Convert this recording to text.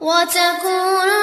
وتكون